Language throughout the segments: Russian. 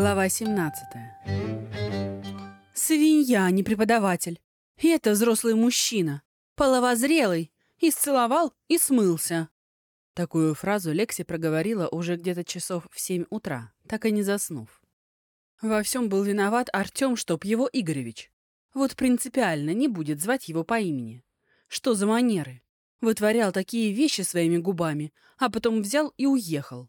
Глава 17. Свинья, не преподаватель. И это взрослый мужчина. Половозрелый. Исцеловал и смылся. Такую фразу Лекси проговорила уже где-то часов в семь утра, так и не заснув. Во всем был виноват Артем, чтоб его Игоревич. Вот принципиально не будет звать его по имени. Что за манеры? Вытворял такие вещи своими губами, а потом взял и уехал.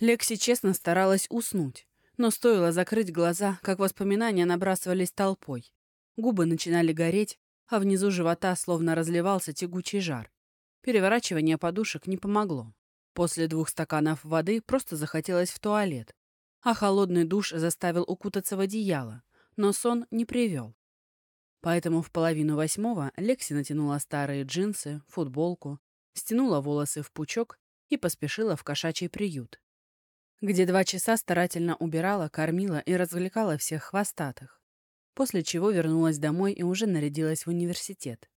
Лекси честно старалась уснуть, но стоило закрыть глаза, как воспоминания набрасывались толпой. Губы начинали гореть, а внизу живота словно разливался тягучий жар. Переворачивание подушек не помогло. После двух стаканов воды просто захотелось в туалет, а холодный душ заставил укутаться в одеяло, но сон не привел. Поэтому в половину восьмого Лекси натянула старые джинсы, футболку, стянула волосы в пучок и поспешила в кошачий приют где два часа старательно убирала, кормила и развлекала всех хвостатых, после чего вернулась домой и уже нарядилась в университет.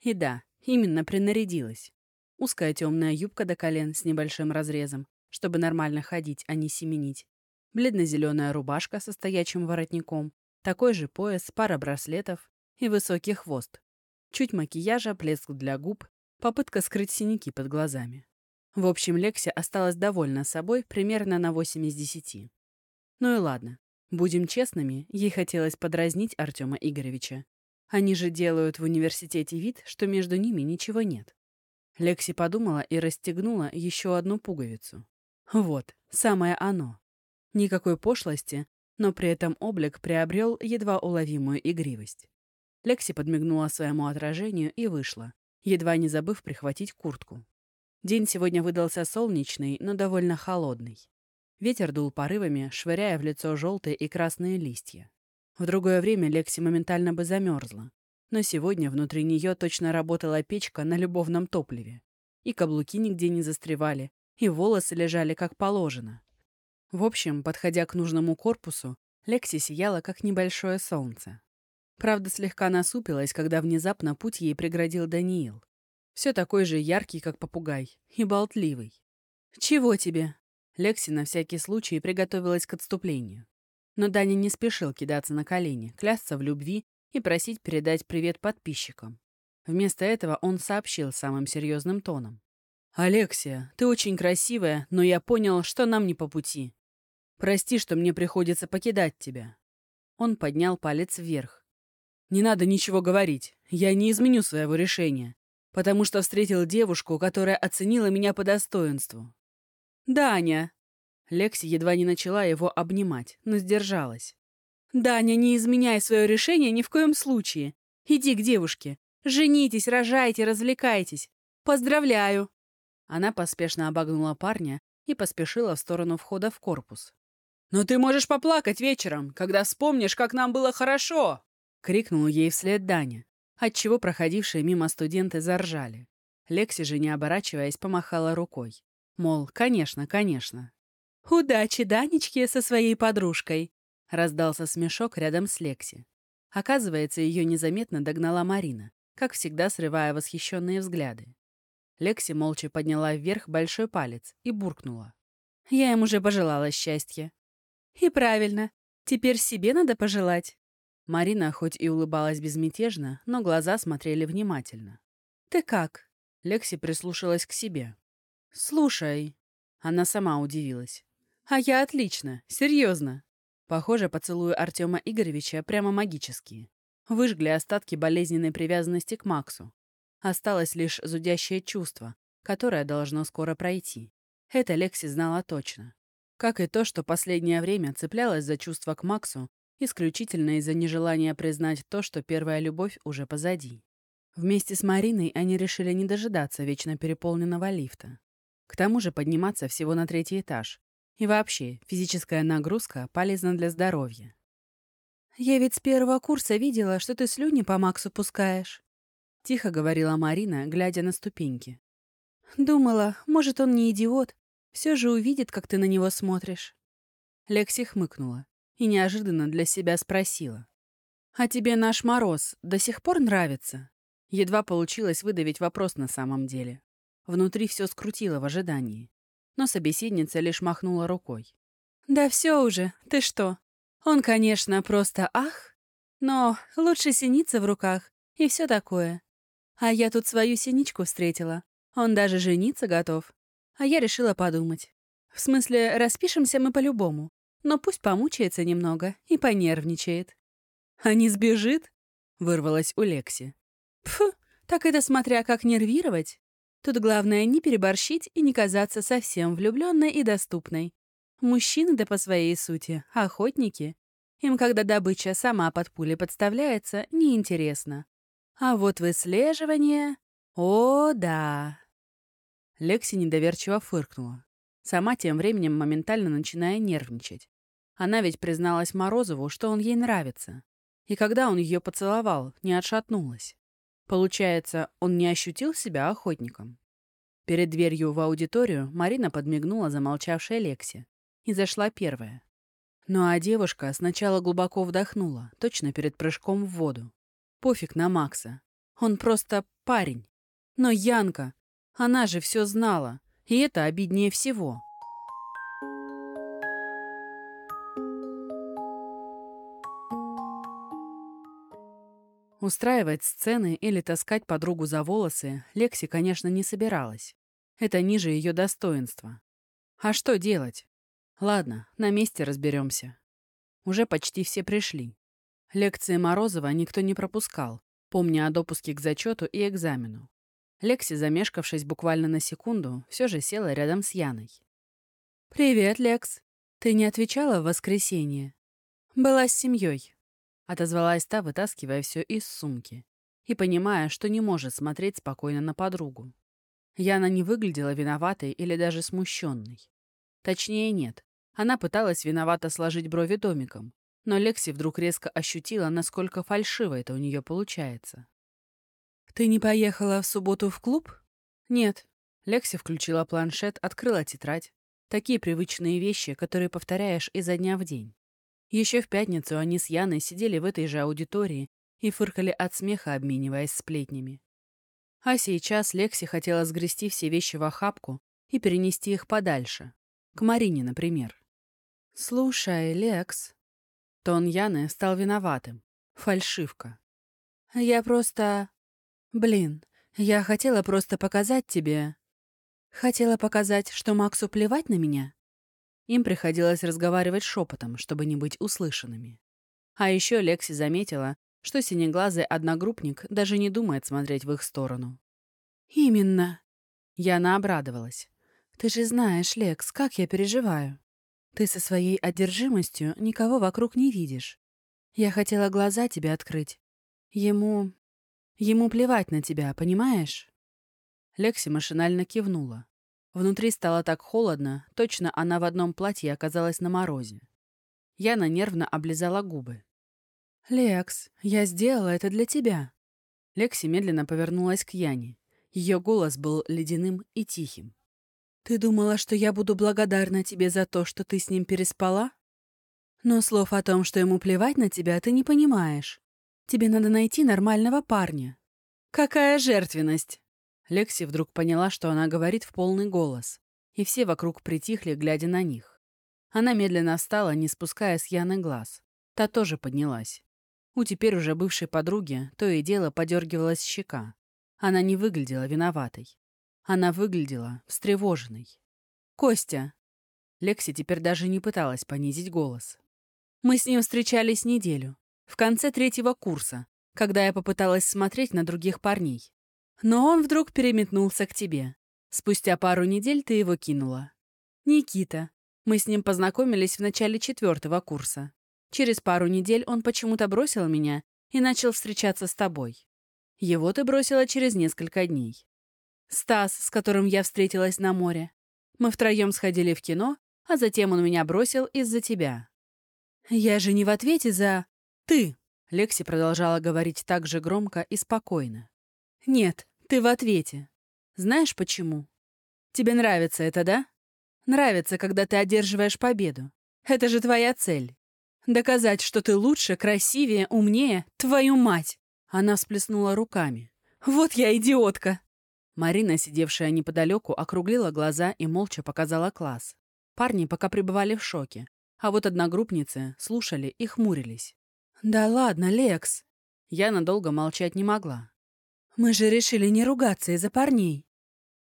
И да, именно принарядилась. Узкая темная юбка до колен с небольшим разрезом, чтобы нормально ходить, а не семенить. Бледно-зеленая рубашка со стоячим воротником, такой же пояс, пара браслетов и высокий хвост. Чуть макияжа, плеск для губ, попытка скрыть синяки под глазами. В общем, Лекси осталась довольна собой примерно на 8 из 10. Ну и ладно. Будем честными, ей хотелось подразнить Артема Игоревича. Они же делают в университете вид, что между ними ничего нет. Лекси подумала и расстегнула еще одну пуговицу. Вот, самое оно. Никакой пошлости, но при этом облик приобрел едва уловимую игривость. Лекси подмигнула своему отражению и вышла, едва не забыв прихватить куртку. День сегодня выдался солнечный, но довольно холодный. Ветер дул порывами, швыряя в лицо желтые и красные листья. В другое время Лекси моментально бы замерзла. Но сегодня внутри нее точно работала печка на любовном топливе. И каблуки нигде не застревали, и волосы лежали как положено. В общем, подходя к нужному корпусу, Лекси сияла, как небольшое солнце. Правда, слегка насупилась, когда внезапно путь ей преградил Даниил. Все такой же яркий, как попугай, и болтливый. «Чего тебе?» Лекси на всякий случай приготовилась к отступлению. Но Даня не спешил кидаться на колени, клясться в любви и просить передать привет подписчикам. Вместо этого он сообщил самым серьезным тоном. «Алексия, ты очень красивая, но я понял, что нам не по пути. Прости, что мне приходится покидать тебя». Он поднял палец вверх. «Не надо ничего говорить. Я не изменю своего решения потому что встретил девушку, которая оценила меня по достоинству. «Даня!» Лекси едва не начала его обнимать, но сдержалась. «Даня, не изменяй свое решение ни в коем случае. Иди к девушке. Женитесь, рожайте, развлекайтесь. Поздравляю!» Она поспешно обогнула парня и поспешила в сторону входа в корпус. «Но ты можешь поплакать вечером, когда вспомнишь, как нам было хорошо!» — крикнул ей вслед Даня отчего проходившие мимо студенты заржали. Лекси же, не оборачиваясь, помахала рукой. Мол, конечно, конечно. «Удачи, Данечке, со своей подружкой!» Раздался смешок рядом с Лекси. Оказывается, ее незаметно догнала Марина, как всегда срывая восхищенные взгляды. Лекси молча подняла вверх большой палец и буркнула. «Я им уже пожелала счастья». «И правильно. Теперь себе надо пожелать». Марина хоть и улыбалась безмятежно, но глаза смотрели внимательно. «Ты как?» Лекси прислушалась к себе. «Слушай». Она сама удивилась. «А я отлично. Серьезно». Похоже, поцелуи Артема Игоревича прямо магические. Выжгли остатки болезненной привязанности к Максу. Осталось лишь зудящее чувство, которое должно скоро пройти. Это Лекси знала точно. Как и то, что последнее время цеплялась за чувство к Максу исключительно из-за нежелания признать то, что первая любовь уже позади. Вместе с Мариной они решили не дожидаться вечно переполненного лифта. К тому же подниматься всего на третий этаж. И вообще, физическая нагрузка полезна для здоровья. «Я ведь с первого курса видела, что ты слюни по Максу пускаешь», — тихо говорила Марина, глядя на ступеньки. «Думала, может, он не идиот, все же увидит, как ты на него смотришь». Лекси хмыкнула и неожиданно для себя спросила. «А тебе наш мороз до сих пор нравится?» Едва получилось выдавить вопрос на самом деле. Внутри все скрутило в ожидании. Но собеседница лишь махнула рукой. Да все уже, ты что? Он, конечно, просто ах, но лучше синица в руках и все такое. А я тут свою синичку встретила. Он даже жениться готов. А я решила подумать. В смысле, распишемся мы по-любому. Но пусть помучается немного и понервничает. «А не сбежит?» — вырвалась у Лекси. «Пфу, так это смотря как нервировать. Тут главное не переборщить и не казаться совсем влюбленной и доступной. Мужчины, да по своей сути, охотники. Им, когда добыча сама под пули подставляется, неинтересно. А вот выслеживание... О, да. Лекси недоверчиво фыркнула. Сама тем временем моментально начиная нервничать. Она ведь призналась Морозову, что он ей нравится. И когда он ее поцеловал, не отшатнулась. Получается, он не ощутил себя охотником. Перед дверью в аудиторию Марина подмигнула замолчавшей Лексе и зашла первая. Ну а девушка сначала глубоко вдохнула, точно перед прыжком в воду. Пофиг на Макса. Он просто парень. Но Янка, она же все знала, и это обиднее всего. Устраивать сцены или таскать подругу за волосы Лекси, конечно, не собиралась. Это ниже ее достоинства. А что делать? Ладно, на месте разберемся. Уже почти все пришли. Лекции Морозова никто не пропускал, помня о допуске к зачету и экзамену. Лекси, замешкавшись буквально на секунду, все же села рядом с Яной. «Привет, Лекс. Ты не отвечала в воскресенье?» «Была с семьей», — отозвалась та, вытаскивая все из сумки и понимая, что не может смотреть спокойно на подругу. Яна не выглядела виноватой или даже смущенной. Точнее, нет. Она пыталась виновато сложить брови домиком, но Лекси вдруг резко ощутила, насколько фальшиво это у нее получается. «Ты не поехала в субботу в клуб?» «Нет». Лекси включила планшет, открыла тетрадь. Такие привычные вещи, которые повторяешь изо дня в день. Еще в пятницу они с Яной сидели в этой же аудитории и фыркали от смеха, обмениваясь сплетнями. А сейчас Лекси хотела сгрести все вещи в охапку и перенести их подальше. К Марине, например. «Слушай, Лекс...» Тон Яны стал виноватым. Фальшивка. «Я просто... Блин, я хотела просто показать тебе... Хотела показать, что Максу плевать на меня?» Им приходилось разговаривать шепотом, чтобы не быть услышанными. А еще Лекси заметила, что синеглазый одногруппник даже не думает смотреть в их сторону. «Именно!» Яна обрадовалась. «Ты же знаешь, Лекс, как я переживаю. Ты со своей одержимостью никого вокруг не видишь. Я хотела глаза тебе открыть. Ему... Ему плевать на тебя, понимаешь?» Лекси машинально кивнула. Внутри стало так холодно, точно она в одном платье оказалась на морозе. Яна нервно облизала губы. «Лекс, я сделала это для тебя». Лекси медленно повернулась к Яне. Ее голос был ледяным и тихим. Ты думала, что я буду благодарна тебе за то, что ты с ним переспала? Но слов о том, что ему плевать на тебя, ты не понимаешь. Тебе надо найти нормального парня. Какая жертвенность! Лекси вдруг поняла, что она говорит в полный голос, и все вокруг притихли, глядя на них. Она медленно встала, не спуская с Яны глаз. Та тоже поднялась. У теперь уже бывшей подруги то и дело подергивалась щека. Она не выглядела виноватой. Она выглядела встревоженной. «Костя!» Лекси теперь даже не пыталась понизить голос. «Мы с ним встречались неделю, в конце третьего курса, когда я попыталась смотреть на других парней. Но он вдруг переметнулся к тебе. Спустя пару недель ты его кинула. Никита. Мы с ним познакомились в начале четвертого курса. Через пару недель он почему-то бросил меня и начал встречаться с тобой. Его ты бросила через несколько дней. Стас, с которым я встретилась на море. Мы втроем сходили в кино, а затем он меня бросил из-за тебя. Я же не в ответе за... Ты. Лекси продолжала говорить так же громко и спокойно. Нет, ты в ответе. Знаешь почему? Тебе нравится это, да? Нравится, когда ты одерживаешь победу. Это же твоя цель. Доказать, что ты лучше, красивее, умнее, твою мать. Она всплеснула руками. Вот я идиотка. Марина, сидевшая неподалеку, округлила глаза и молча показала класс. Парни пока пребывали в шоке, А вот одногруппницы слушали и хмурились. «Да ладно, Лекс!» Я надолго молчать не могла. «Мы же решили не ругаться из-за парней».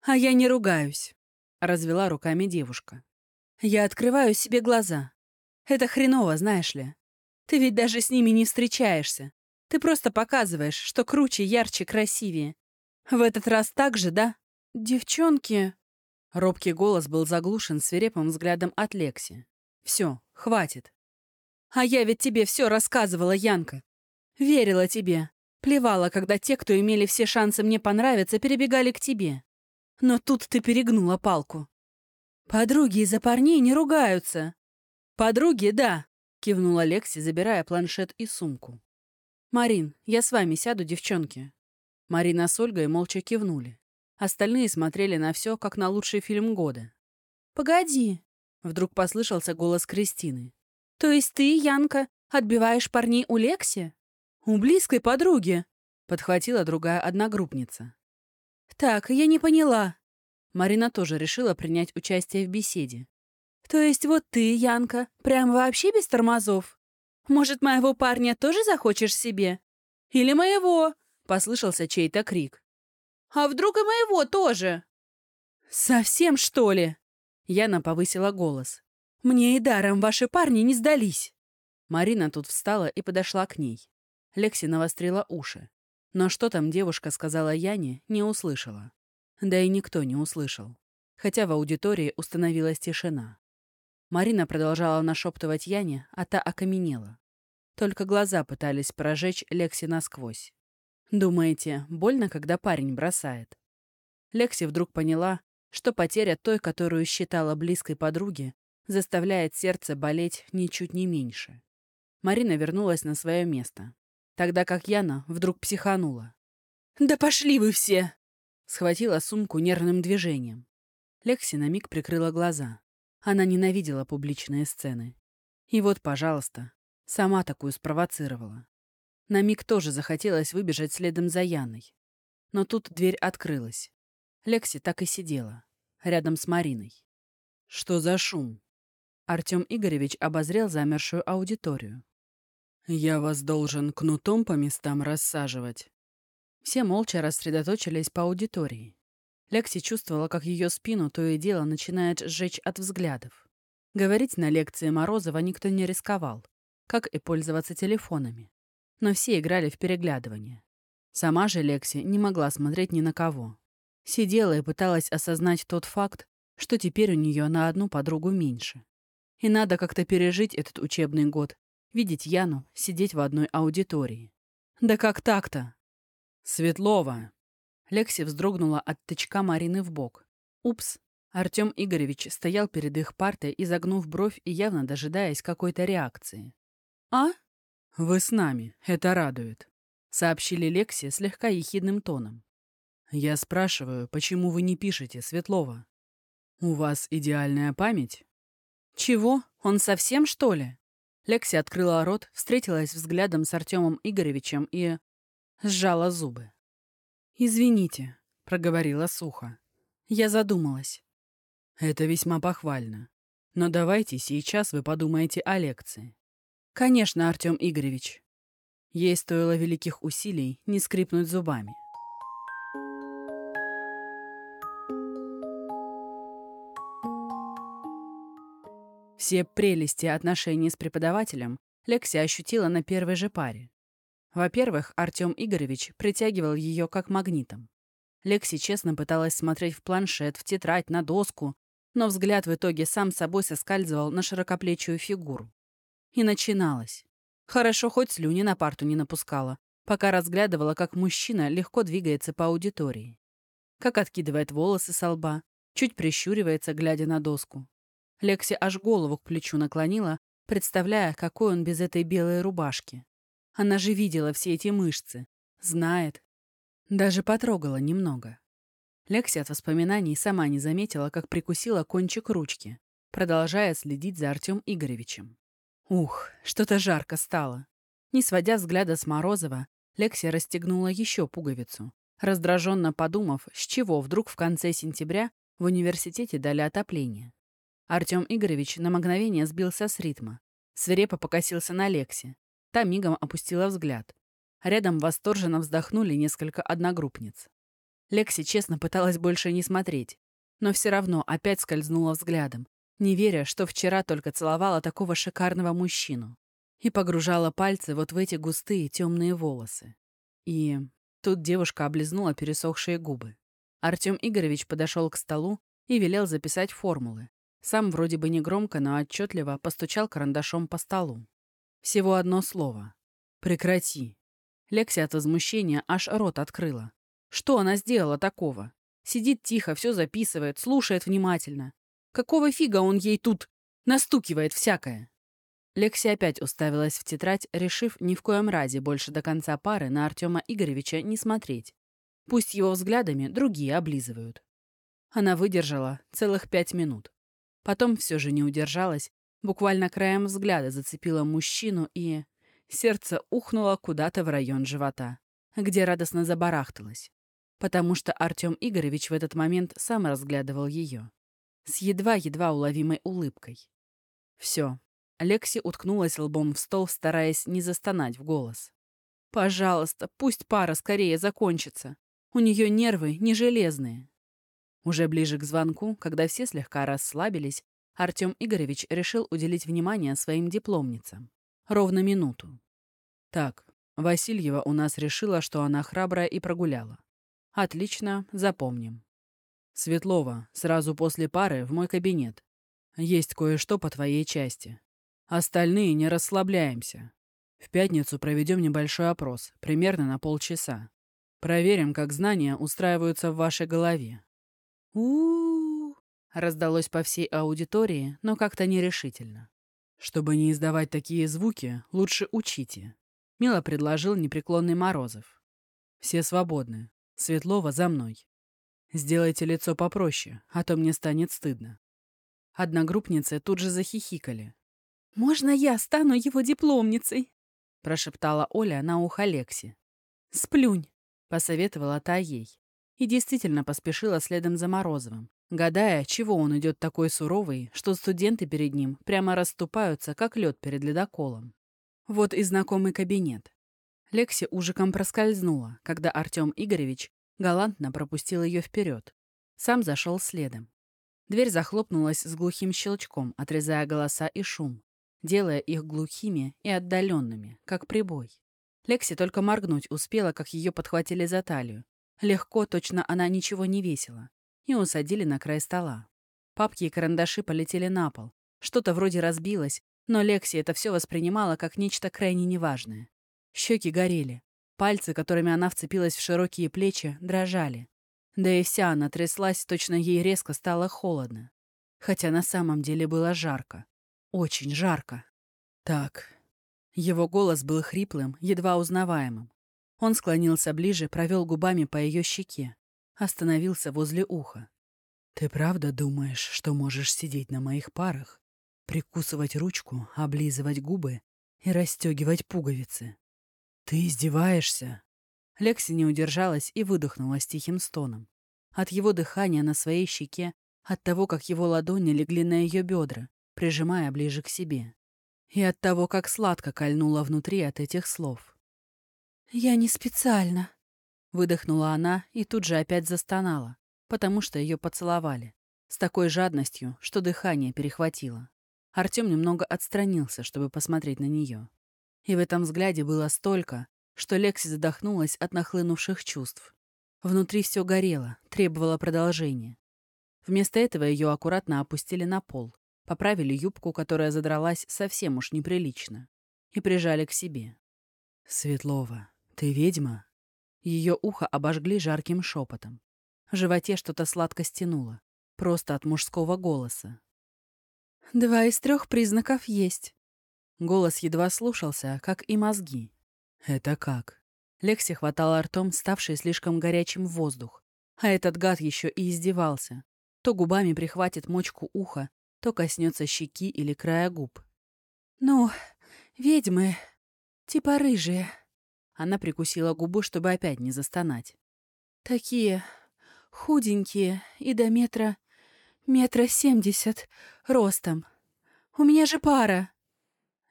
«А я не ругаюсь», — развела руками девушка. «Я открываю себе глаза. Это хреново, знаешь ли. Ты ведь даже с ними не встречаешься. Ты просто показываешь, что круче, ярче, красивее. В этот раз так же, да? Девчонки...» Робкий голос был заглушен свирепым взглядом от Лекси. «Все, хватит. А я ведь тебе все рассказывала, Янка. Верила тебе. Плевала, когда те, кто имели все шансы мне понравиться, перебегали к тебе. Но тут ты перегнула палку. Подруги из-за парней не ругаются. Подруги, да, кивнула Лекси, забирая планшет и сумку. «Марин, я с вами сяду, девчонки». Марина с Ольгой молча кивнули. Остальные смотрели на все, как на лучший фильм года. «Погоди!» — вдруг послышался голос Кристины. «То есть ты, Янка, отбиваешь парней у Лекси?» «У близкой подруги», — подхватила другая одногруппница. «Так, я не поняла». Марина тоже решила принять участие в беседе. «То есть вот ты, Янка, прям вообще без тормозов? Может, моего парня тоже захочешь себе? Или моего?» — послышался чей-то крик. «А вдруг и моего тоже?» «Совсем, что ли?» Яна повысила голос. «Мне и даром ваши парни не сдались». Марина тут встала и подошла к ней. Лекси навострила уши. Но что там девушка сказала Яне, не услышала. Да и никто не услышал. Хотя в аудитории установилась тишина. Марина продолжала нашептывать Яне, а та окаменела. Только глаза пытались прожечь Лекси насквозь. «Думаете, больно, когда парень бросает?» Лекси вдруг поняла, что потеря той, которую считала близкой подруги, заставляет сердце болеть ничуть не меньше. Марина вернулась на свое место тогда как Яна вдруг психанула. «Да пошли вы все!» Схватила сумку нервным движением. Лекси на миг прикрыла глаза. Она ненавидела публичные сцены. И вот, пожалуйста, сама такую спровоцировала. На миг тоже захотелось выбежать следом за Яной. Но тут дверь открылась. Лекси так и сидела, рядом с Мариной. «Что за шум?» Артем Игоревич обозрел замершую аудиторию. «Я вас должен кнутом по местам рассаживать». Все молча рассредоточились по аудитории. Лекси чувствовала, как ее спину то и дело начинает сжечь от взглядов. Говорить на лекции Морозова никто не рисковал, как и пользоваться телефонами. Но все играли в переглядывание. Сама же Лекси не могла смотреть ни на кого. Сидела и пыталась осознать тот факт, что теперь у нее на одну подругу меньше. И надо как-то пережить этот учебный год видеть Яну, сидеть в одной аудитории. Да как так-то? Светлова. Лекси вздрогнула от тычка Марины в бок. Упс. Артем Игоревич стоял перед их партой, изогнув бровь и явно дожидаясь какой-то реакции. «А?» «Вы с нами, это радует», — сообщили Лекси слегка ехидным тоном. «Я спрашиваю, почему вы не пишете, Светлова? У вас идеальная память?» «Чего? Он совсем, что ли?» Лекси открыла рот, встретилась взглядом с Артемом Игоревичем и... сжала зубы. «Извините», — проговорила сухо. «Я задумалась». «Это весьма похвально. Но давайте сейчас вы подумаете о лекции». «Конечно, Артем Игоревич». Ей стоило великих усилий не скрипнуть зубами. Все прелести отношений с преподавателем Лекси ощутила на первой же паре. Во-первых, Артем Игоревич притягивал ее как магнитом. Лекси честно пыталась смотреть в планшет, в тетрадь, на доску, но взгляд в итоге сам собой соскальзывал на широкоплечую фигуру. И начиналось. Хорошо, хоть слюни на парту не напускала, пока разглядывала, как мужчина легко двигается по аудитории. Как откидывает волосы со лба, чуть прищуривается, глядя на доску. Лекси аж голову к плечу наклонила, представляя, какой он без этой белой рубашки. Она же видела все эти мышцы. Знает. Даже потрогала немного. Лекси от воспоминаний сама не заметила, как прикусила кончик ручки, продолжая следить за Артем Игоревичем. Ух, что-то жарко стало. Не сводя взгляда с Морозова, Лекси расстегнула еще пуговицу, раздраженно подумав, с чего вдруг в конце сентября в университете дали отопление. Артем Игоревич на мгновение сбился с ритма. Свирепо покосился на Лексе. Та мигом опустила взгляд. Рядом восторженно вздохнули несколько одногруппниц. Лекси честно пыталась больше не смотреть, но все равно опять скользнула взглядом, не веря, что вчера только целовала такого шикарного мужчину и погружала пальцы вот в эти густые темные волосы. И тут девушка облизнула пересохшие губы. Артем Игоревич подошел к столу и велел записать формулы. Сам вроде бы негромко, но отчетливо постучал карандашом по столу. Всего одно слово. «Прекрати». Лекси от возмущения аж рот открыла. Что она сделала такого? Сидит тихо, все записывает, слушает внимательно. Какого фига он ей тут настукивает всякое? Лекси опять уставилась в тетрадь, решив ни в коем разе больше до конца пары на Артема Игоревича не смотреть. Пусть его взглядами другие облизывают. Она выдержала целых пять минут. Потом все же не удержалась, буквально краем взгляда зацепила мужчину и... Сердце ухнуло куда-то в район живота, где радостно забарахталось. Потому что Артем Игоревич в этот момент сам разглядывал ее. С едва-едва уловимой улыбкой. Все. Лекси уткнулась лбом в стол, стараясь не застонать в голос. «Пожалуйста, пусть пара скорее закончится. У нее нервы не железные». Уже ближе к звонку, когда все слегка расслабились, Артем Игоревич решил уделить внимание своим дипломницам. Ровно минуту. Так, Васильева у нас решила, что она храбрая и прогуляла. Отлично, запомним. Светлова, сразу после пары в мой кабинет. Есть кое-что по твоей части. Остальные не расслабляемся. В пятницу проведем небольшой опрос, примерно на полчаса. Проверим, как знания устраиваются в вашей голове. У у, раздалось по всей аудитории, но как-то нерешительно. Чтобы не издавать такие звуки, лучше учите. Мило предложил непреклонный Морозов. Все свободны. Светлова за мной. Сделайте лицо попроще, а то мне станет стыдно. Одногруппницы тут же захихикали. «Можно я стану его дипломницей?» прошептала Оля на ухо Лекси. «Сплюнь!» — посоветовала та ей. И действительно поспешила следом за Морозовым, гадая, чего он идет такой суровый, что студенты перед ним прямо расступаются, как лед перед ледоколом. Вот и знакомый кабинет. Лекси ужиком проскользнула, когда Артем Игоревич галантно пропустил ее вперед. Сам зашел следом. Дверь захлопнулась с глухим щелчком, отрезая голоса и шум, делая их глухими и отдаленными, как прибой. Лекси только моргнуть успела, как ее подхватили за талию. Легко, точно она ничего не весила. И усадили на край стола. Папки и карандаши полетели на пол. Что-то вроде разбилось, но Лекси это все воспринимала как нечто крайне неважное. Щеки горели. Пальцы, которыми она вцепилась в широкие плечи, дрожали. Да и вся она тряслась, точно ей резко стало холодно. Хотя на самом деле было жарко. Очень жарко. Так, его голос был хриплым, едва узнаваемым. Он склонился ближе, провел губами по ее щеке. Остановился возле уха. «Ты правда думаешь, что можешь сидеть на моих парах, прикусывать ручку, облизывать губы и расстегивать пуговицы? Ты издеваешься?» Лекси не удержалась и выдохнула с тихим стоном. От его дыхания на своей щеке, от того, как его ладони легли на ее бедра, прижимая ближе к себе и от того, как сладко кольнуло внутри от этих слов. «Я не специально», — выдохнула она и тут же опять застонала, потому что ее поцеловали, с такой жадностью, что дыхание перехватило. Артем немного отстранился, чтобы посмотреть на нее. И в этом взгляде было столько, что Лекси задохнулась от нахлынувших чувств. Внутри все горело, требовало продолжения. Вместо этого ее аккуратно опустили на пол, поправили юбку, которая задралась совсем уж неприлично, и прижали к себе. «Светлова, ты ведьма?» Ее ухо обожгли жарким шепотом. В животе что-то сладко стянуло, просто от мужского голоса. «Два из трех признаков есть». Голос едва слушался, как и мозги. «Это как?» Лекси хватала ртом ставший слишком горячим воздух, а этот гад еще и издевался. То губами прихватит мочку уха, то коснется щеки или края губ. «Ну, ведьмы, типа рыжие». Она прикусила губу, чтобы опять не застонать. «Такие худенькие и до метра Метра семьдесят ростом. У меня же пара.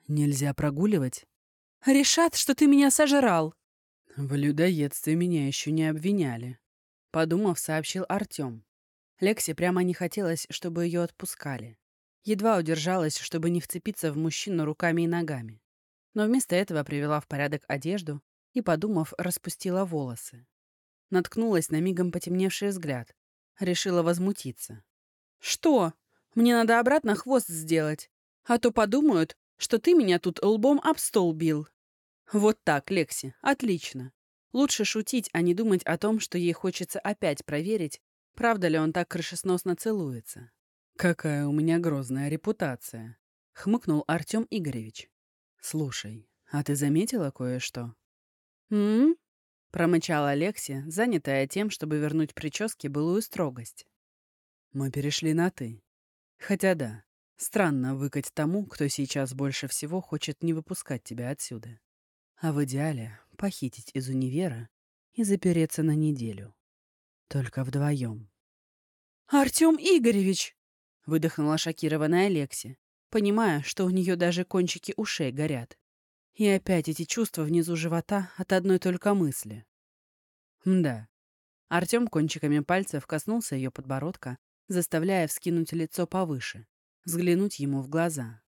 Нельзя прогуливать? Решат, что ты меня сожрал. В людоедстве меня еще не обвиняли. Подумав, сообщил Артем. Лексе прямо не хотелось, чтобы ее отпускали. Едва удержалась, чтобы не вцепиться в мужчину руками и ногами. Но вместо этого привела в порядок одежду и, подумав, распустила волосы. Наткнулась на мигом потемневший взгляд. Решила возмутиться. «Что? Мне надо обратно хвост сделать. А то подумают, что ты меня тут лбом об стол бил». «Вот так, Лекси, отлично. Лучше шутить, а не думать о том, что ей хочется опять проверить, правда ли он так крышесносно целуется». «Какая у меня грозная репутация», — хмыкнул Артем Игоревич. «Слушай, а ты заметила кое-что?» «М?», промычала Лекси, занятая тем, чтобы вернуть прическе былую строгость. «Мы перешли на «ты». Хотя да, странно выкать тому, кто сейчас больше всего хочет не выпускать тебя отсюда. А в идеале похитить из универа и запереться на неделю. Только вдвоем. «Артем Игоревич!» — выдохнула шокированная Лекси, понимая, что у нее даже кончики ушей горят. И опять эти чувства внизу живота от одной только мысли. Да. Артем кончиками пальцев коснулся ее подбородка, заставляя вскинуть лицо повыше, взглянуть ему в глаза.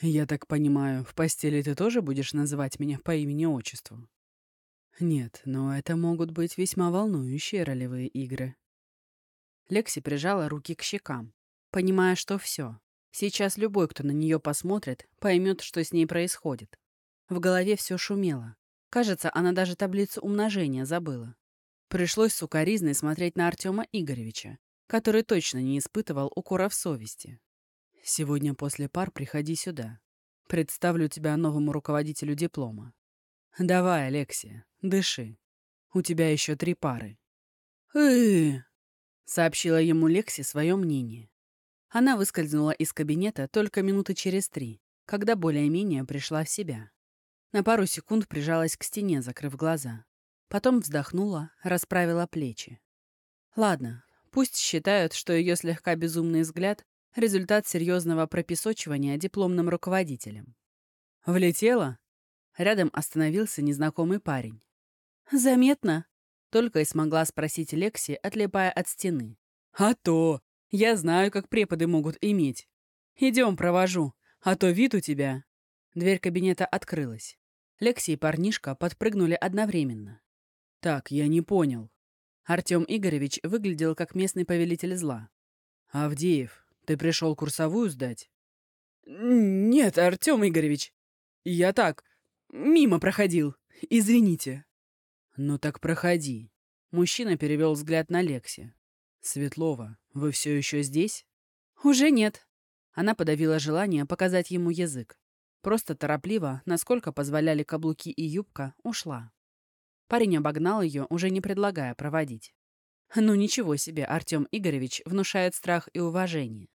«Я так понимаю, в постели ты тоже будешь называть меня по имени-отчеству?» «Нет, но это могут быть весьма волнующие ролевые игры». Лекси прижала руки к щекам, понимая, что все. Сейчас любой, кто на нее посмотрит, поймет, что с ней происходит. В голове все шумело. Кажется, она даже таблицу умножения забыла. Пришлось сукоризной смотреть на Артема Игоревича, который точно не испытывал укоров совести. «Сегодня после пар приходи сюда. Представлю тебя новому руководителю диплома. Давай, Алексия, дыши. У тебя еще три пары». «Э-э-э», сообщила ему Лекси свое мнение. Она выскользнула из кабинета только минуты через три, когда более-менее пришла в себя. На пару секунд прижалась к стене, закрыв глаза. Потом вздохнула, расправила плечи. Ладно, пусть считают, что ее слегка безумный взгляд — результат серьезного пропесочивания дипломным руководителем. «Влетела?» Рядом остановился незнакомый парень. «Заметно?» — только и смогла спросить Лекси, отлипая от стены. «А то! Я знаю, как преподы могут иметь. Идем, провожу, а то вид у тебя...» Дверь кабинета открылась. Лекси и парнишка подпрыгнули одновременно. «Так, я не понял». Артем Игоревич выглядел как местный повелитель зла. «Авдеев, ты пришел курсовую сдать?» «Нет, Артем Игоревич. Я так, мимо проходил. Извините». «Ну так проходи». Мужчина перевел взгляд на Лекси. «Светлова, вы все еще здесь?» «Уже нет». Она подавила желание показать ему язык. Просто торопливо, насколько позволяли каблуки и юбка, ушла. Парень обогнал ее, уже не предлагая проводить. Ну ничего себе, Артем Игоревич внушает страх и уважение.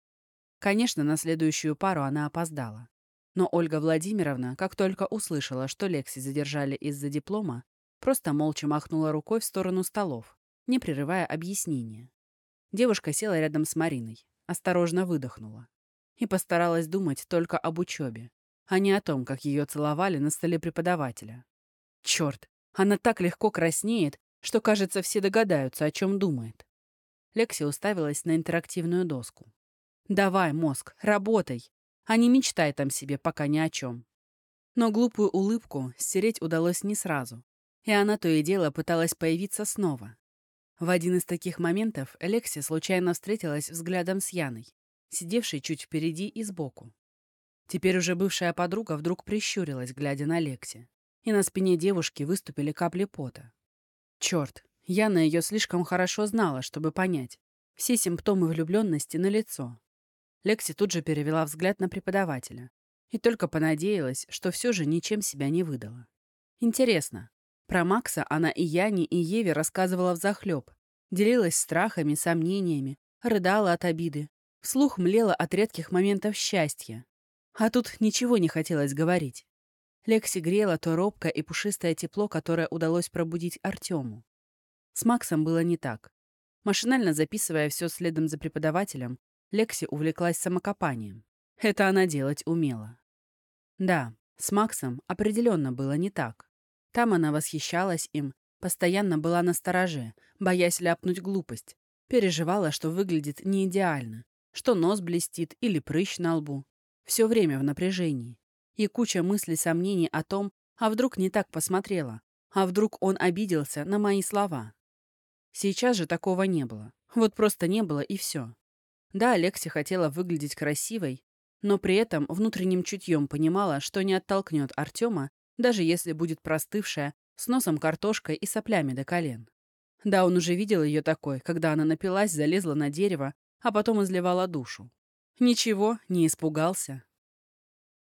Конечно, на следующую пару она опоздала. Но Ольга Владимировна, как только услышала, что Лекси задержали из-за диплома, просто молча махнула рукой в сторону столов, не прерывая объяснения. Девушка села рядом с Мариной, осторожно выдохнула и постаралась думать только об учебе, а не о том, как ее целовали на столе преподавателя. Черт, она так легко краснеет, что, кажется, все догадаются, о чем думает. Лекси уставилась на интерактивную доску. «Давай, мозг, работай, а не мечтай там себе пока ни о чем». Но глупую улыбку стереть удалось не сразу, и она то и дело пыталась появиться снова. В один из таких моментов Лекси случайно встретилась взглядом с Яной, сидевшей чуть впереди и сбоку. Теперь уже бывшая подруга вдруг прищурилась, глядя на Лекси, и на спине девушки выступили капли пота. Черт, Яна ее слишком хорошо знала, чтобы понять. Все симптомы влюбленности на лицо. Лекси тут же перевела взгляд на преподавателя и только понадеялась, что все же ничем себя не выдала. Интересно, про Макса она и Яне, и Еве рассказывала взахлеб, делилась страхами, сомнениями, рыдала от обиды, вслух млела от редких моментов счастья, а тут ничего не хотелось говорить. Лекси грела то робкое и пушистое тепло, которое удалось пробудить Артему. С Максом было не так. Машинально записывая все следом за преподавателем, Лекси увлеклась самокопанием. Это она делать умела. Да, с Максом определенно было не так. Там она восхищалась им, постоянно была на стороже, боясь ляпнуть глупость, переживала, что выглядит не идеально, что нос блестит или прыщ на лбу. Все время в напряжении. И куча мыслей сомнений о том, а вдруг не так посмотрела, а вдруг он обиделся на мои слова. Сейчас же такого не было. Вот просто не было и все. Да, Алекси хотела выглядеть красивой, но при этом внутренним чутьем понимала, что не оттолкнет Артема, даже если будет простывшая, с носом картошкой и соплями до колен. Да, он уже видел ее такой, когда она напилась, залезла на дерево, а потом изливала душу. Ничего, не испугался.